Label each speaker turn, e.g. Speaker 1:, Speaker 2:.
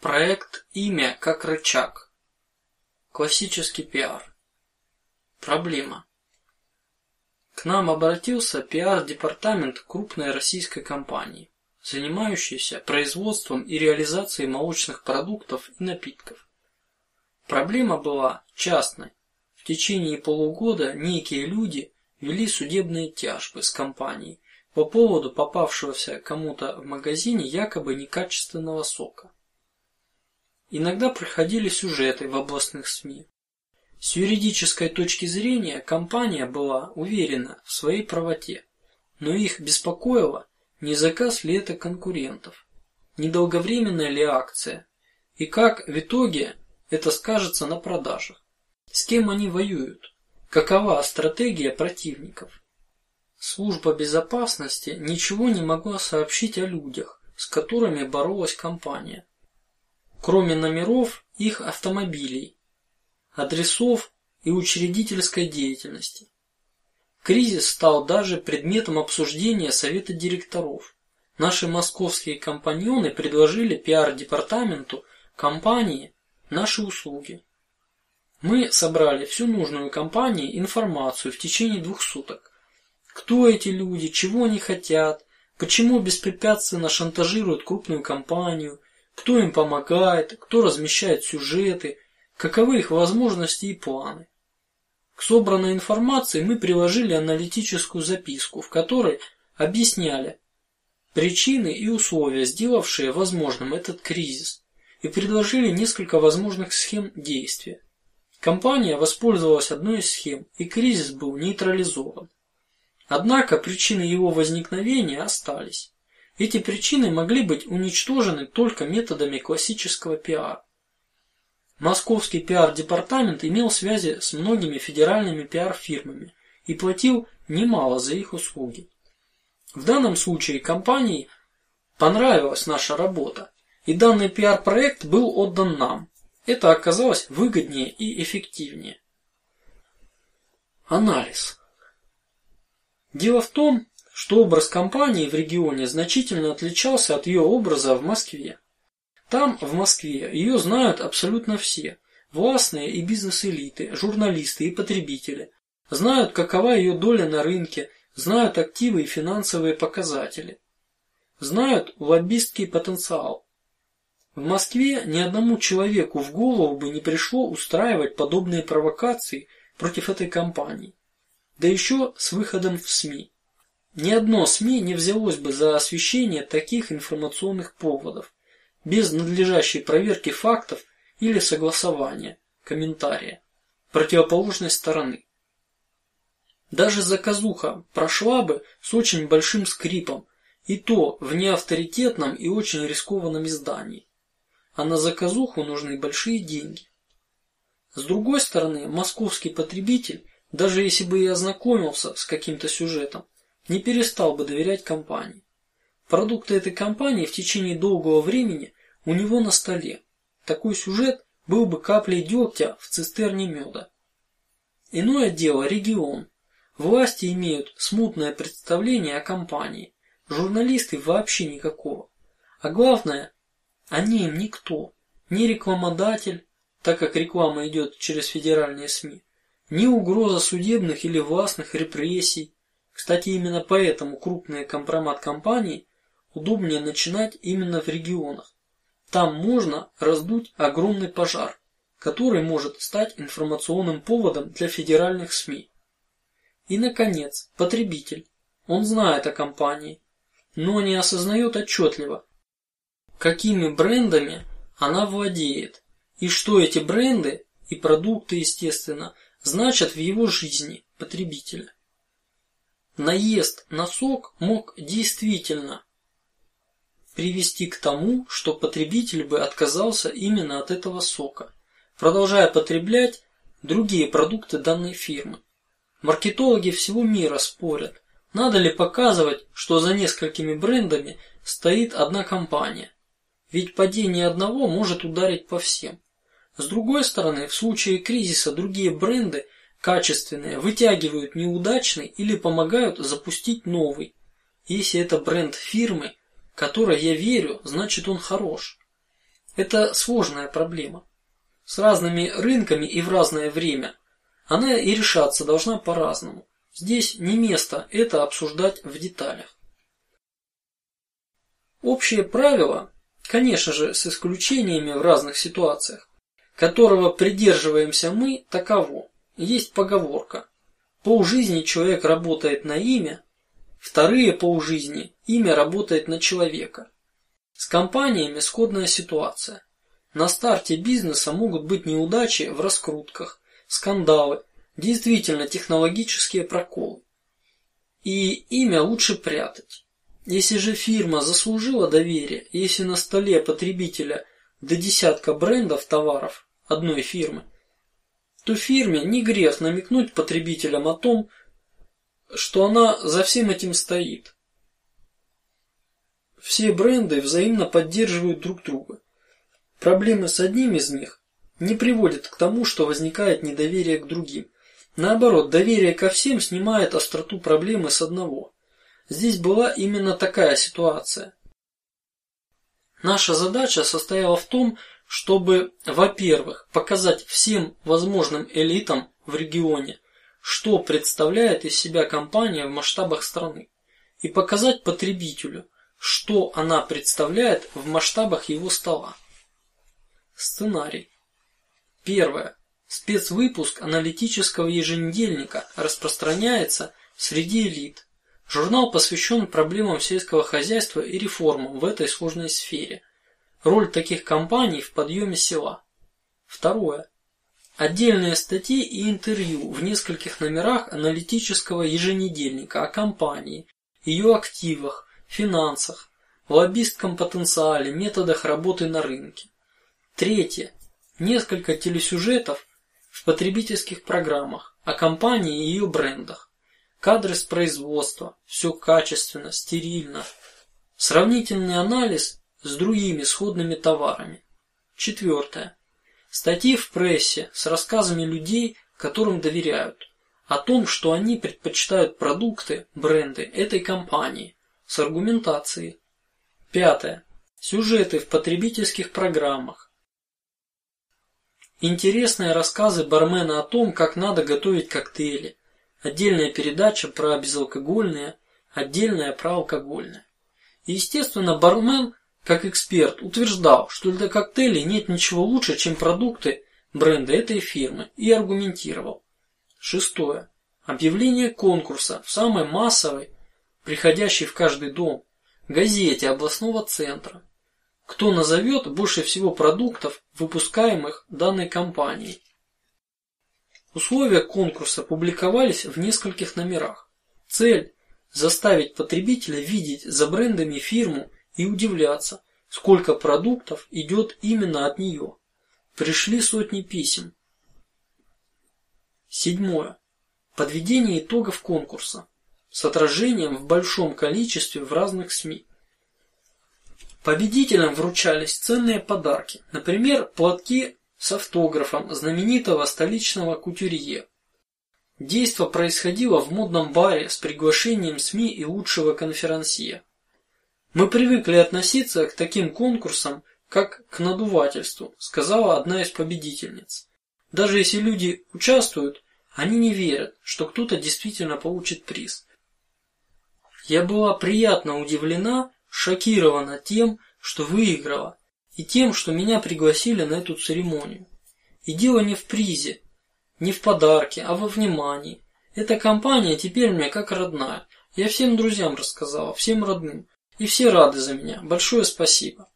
Speaker 1: Проект «Имя как рычаг». Классический пиар. Проблема. К нам обратился пиар-департамент крупной российской компании, занимающейся производством и реализацией молочных продуктов и напитков. Проблема была частной. В течение полугода некие люди вели судебные тяжбы с компанией по поводу попавшегося кому-то в магазине якобы некачественного сока. Иногда проходили сюжеты в областных СМИ. С юридической точки зрения компания была уверена в своей правоте, но их беспокоило не заказ ли это конкурентов, недолговременная ли акция и как в итоге это скажется на продажах, с кем они воюют, какова стратегия противников. Служба безопасности ничего не могла сообщить о людях, с которыми боролась компания кроме номеров их автомобилей, адресов и учредительской деятельности. Кризис стал даже предметом обсуждения совета директоров. Наши московские компаньоны предложили пиар-департаменту компании наши услуги. Мы собрали всю нужную компании информацию в течение двух суток. Кто эти люди, чего они хотят, почему беспрепятственно шантажируют крупную компанию, кто им помогает, кто размещает сюжеты, каковы их возможности и планы. К собранной информации мы приложили аналитическую записку, в которой объясняли причины и условия, сделавшие возможным этот кризис, и предложили несколько возможных схем действия. Компания воспользовалась одной из схем, и кризис был нейтрализован. Однако причины его возникновения остались. Эти причины могли быть уничтожены только методами классического пиара. Московский пиар-департамент имел связи с многими федеральными пиар-фирмами и платил немало за их услуги. В данном случае компании понравилась наша работа, и данный пиар-проект был отдан нам. Это оказалось выгоднее и эффективнее. Анализ. Дело в том, что образ компании в регионе значительно отличался от ее образа в Москве. Там, в Москве, ее знают абсолютно все: властные и бизнес-элиты, журналисты и потребители, знают, какова ее доля на рынке, знают активы и финансовые показатели, знают лоббистский потенциал. В Москве ни одному человеку в голову бы не пришло устраивать подобные провокации против этой компании, да еще с выходом в СМИ. Ни одно СМИ не взялось бы за освещение таких информационных поводов без надлежащей проверки фактов или согласования комментария противоположной стороны. Даже заказуха прошла бы с очень большим скрипом, и то в неавторитетном и очень рискованном издании. А на заказуху нужны большие деньги. С другой стороны, московский потребитель, даже если бы и ознакомился с каким-то сюжетом, не перестал бы доверять компании. Продукты этой компании в течение долгого времени у него на столе. Такой сюжет был бы каплей дегтя в цистерне меда. Иное дело регион. Власти имеют смутное представление о компании, журналисты вообще никакого. А главное, они им никто, ни рекламодатель, так как реклама идет через федеральные СМИ, ни угроза судебных или властных репрессий, кстати, именно поэтому крупные компромат-компании удобнее начинать именно в регионах. Там можно раздуть огромный пожар, который может стать информационным поводом для федеральных СМИ. И, наконец, потребитель. Он знает о компании, но не осознает отчетливо, какими брендами она владеет и что эти бренды и продукты, естественно, значат в его жизни потребителя. Наезд на сок мог действительно привести к тому, что потребитель бы отказался именно от этого сока, продолжая потреблять другие продукты данной фирмы. Маркетологи всего мира спорят, надо ли показывать, что за несколькими брендами стоит одна компания, ведь падение одного может ударить по всем. С другой стороны, в случае кризиса другие бренды качественные вытягивают неудачный или помогают запустить новый. Если это бренд фирмы, которой я верю, значит он хорош. Это сложная проблема с разными рынками и в разное время. Она и решаться должна по-разному. Здесь не место это обсуждать в деталях. Общее правило, конечно же, с исключениями в разных ситуациях, которого придерживаемся мы, таково: есть поговорка: полжизни человек работает на имя, вторые полжизни имя работает на человека. С компаниями сходная ситуация. На старте бизнеса могут быть неудачи в раскрутках, скандалы, действительно технологические проколы. И имя лучше прятать. Если же фирма заслужила доверие, если на столе потребителя до десятка брендов товаров одной фирмы, то фирме не грех намекнуть потребителям о том, что она за всем этим стоит. Все бренды взаимно поддерживают друг друга. Проблемы с одним из них не приводят к тому, что возникает недоверие к другим. Наоборот, доверие ко всем снимает остроту проблемы с одного. Здесь была именно такая ситуация. Наша задача состояла в том, чтобы, во-первых, показать всем возможным элитам в регионе, что представляет из себя компания в масштабах страны, и показать потребителю, что она представляет в масштабах его стола. Сценарий. Первое. Спецвыпуск аналитического еженедельника распространяется среди элит. Журнал посвящен проблемам сельского хозяйства и реформам в этой сложной сфере. Роль таких компаний в подъеме села. Второе. Отдельные статьи и интервью в нескольких номерах аналитического еженедельника о компании, ее активах, финансах, лоббистском потенциале, методах работы на рынке. Третье. Несколько телесюжетов в потребительских программах о компании и ее брендах. Кадры с производства, все качественно, стерильно. Сравнительный анализ с другими сходными товарами. Четвертое. Статьи в прессе с рассказами людей, которым доверяют, о том, что они предпочитают продукты, бренды этой компании, с аргументацией. Пятое. Сюжеты в потребительских программах, Интересные рассказы бармена о том, как надо готовить коктейли, отдельная передача про безалкогольные, отдельная про алкогольные. Естественно, бармен, как эксперт, утверждал, что для коктейлей нет ничего лучше, чем продукты бренда этой фирмы, и аргументировал. Шестое. Объявление конкурса в самой массовой, приходящей в каждый дом, газете областного центра кто назовет больше всего продуктов, выпускаемых данной компанией. Условия конкурса публиковались в нескольких номерах. Цель заставить потребителя видеть за брендами фирму и удивляться, сколько продуктов идет именно от нее. Пришли сотни писем. Седьмое. Подведение итогов конкурса с отражением в большом количестве в разных СМИ. Победителям вручались ценные подарки, например, платки с автографом знаменитого столичного кутюрье. Действо происходило в модном баре с приглашением СМИ и лучшего конферансье. Мы привыкли относиться к таким конкурсам как к надувательству, сказала одна из победительниц. Даже если люди участвуют, они не верят, что кто-то действительно получит приз. Я была приятно удивлена, шокирована тем, что выиграла, и тем, что меня пригласили на эту церемонию. И дело не в призе, не в подарке, а во внимании. Эта компания теперь мне как родная. Я всем друзьям рассказала, всем родным, и все рады за меня. Большое спасибо.